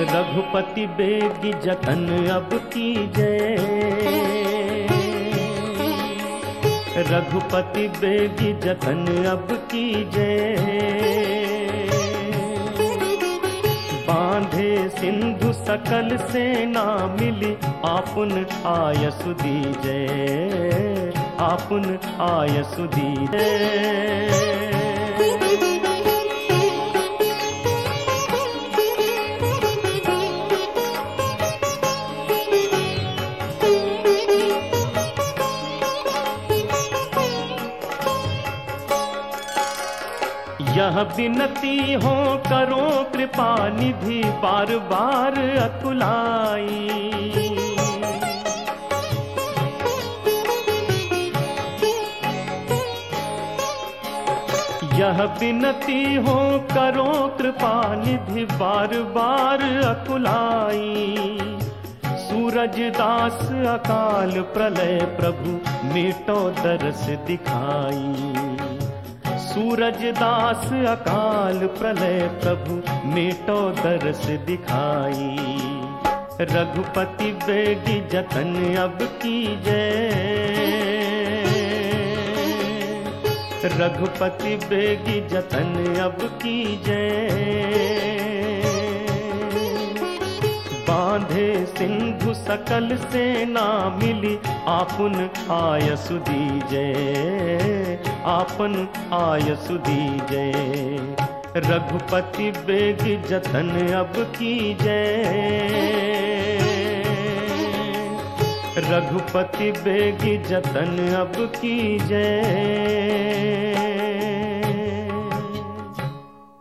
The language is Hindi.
रघुपति बेगी जतन अब की जय। रघुपति बेगी जतन अब की जय। बांधे सिंधु सकल सेना मिली, आपुन आयसु आपुन आयसु दीजय यह विनती हो करो कृपा निधि बार बार अकुलाई। यह विनती हो करो कृपा निधि बार बार अकुलाई। सूरज दास अकाल प्रलय प्रभु मिटो दरस दिखाई। सूरज दास अकाल प्रलय प्रभु मेटो दर्श दिखाई। रघुपति बेगी जतन अब की जय। रघुपति बेगी जतन अब की जय। बांधे सिंधु सकल सेना मिली आपुन आयसु दीजय आपन आयसु दीजय रघुपति बेग जतन अब की जय रघुपति बेग जतन अब की जय